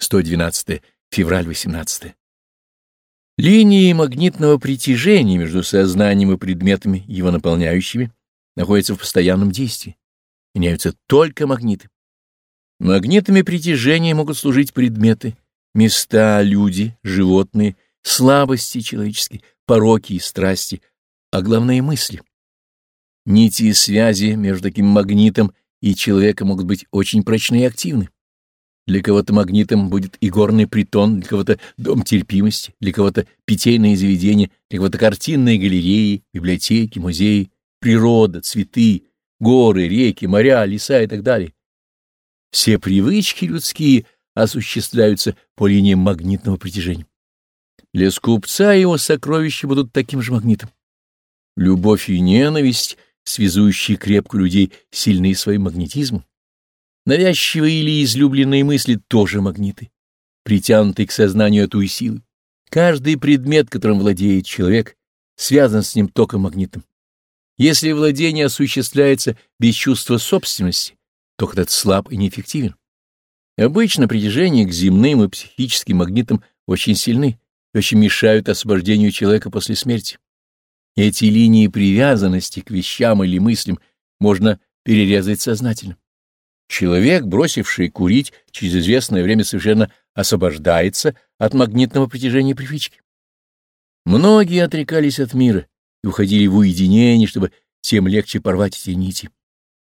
112 февраль 18 Линии магнитного притяжения между сознанием и предметами, его наполняющими, находятся в постоянном действии. Меняются только магниты. Магнитами притяжения могут служить предметы, места, люди, животные, слабости человеческие, пороки и страсти, а главное — мысли. Нити и связи между таким магнитом и человеком могут быть очень прочны и активны. Для кого-то магнитом будет и горный притон, для кого-то дом терпимости, для кого-то питейные заведения, для кого-то картинные галереи, библиотеки, музеи, природа, цветы, горы, реки, моря, леса и так далее. Все привычки людские осуществляются по линиям магнитного притяжения. Для скупца его сокровища будут таким же магнитом. Любовь и ненависть, связующие крепко людей, сильны своим магнетизмом. Навязчивые или излюбленные мысли тоже магниты, притянутые к сознанию этой силы. Каждый предмет, которым владеет человек, связан с ним током магнитом. Если владение осуществляется без чувства собственности, то этот слаб и неэффективен. Обычно притяжение к земным и психическим магнитам очень сильны и очень мешают освобождению человека после смерти. Эти линии привязанности к вещам или мыслям можно перерезать сознательно. Человек, бросивший курить, через известное время совершенно освобождается от магнитного притяжения привычки. Многие отрекались от мира и уходили в уединение, чтобы тем легче порвать эти нити.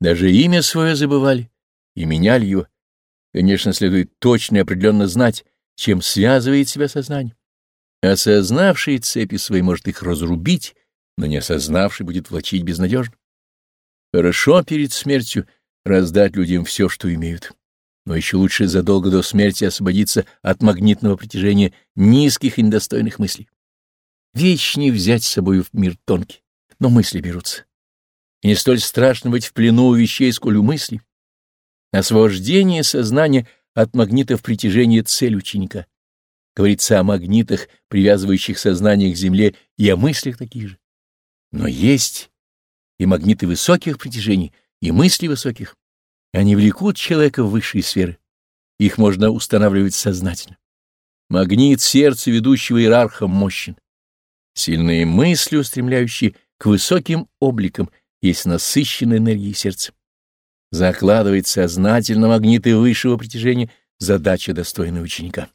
Даже имя свое забывали и меняли его. Конечно, следует точно и определенно знать, чем связывает себя сознание. Осознавший цепи свои может их разрубить, но не осознавший будет влачить безнадежно. Хорошо перед смертью раздать людям все, что имеют, но еще лучше задолго до смерти освободиться от магнитного притяжения низких и недостойных мыслей. Вещь не взять с собой в мир тонкий, но мысли берутся. И не столь страшно быть в плену у вещей, сколь у мыслей. Освобождение сознания от магнитов притяжения — цель ученика. Говорится о магнитах, привязывающих сознание к земле, и о мыслях таких же. Но есть и магниты высоких притяжений, и мысли высоких. Они влекут человека в высшие сферы. Их можно устанавливать сознательно. Магнит сердца ведущего иерарха мощен. Сильные мысли, устремляющие к высоким обликам, есть насыщенная энергией сердца. Закладывать сознательно магниты высшего притяжения — задача достойного ученика.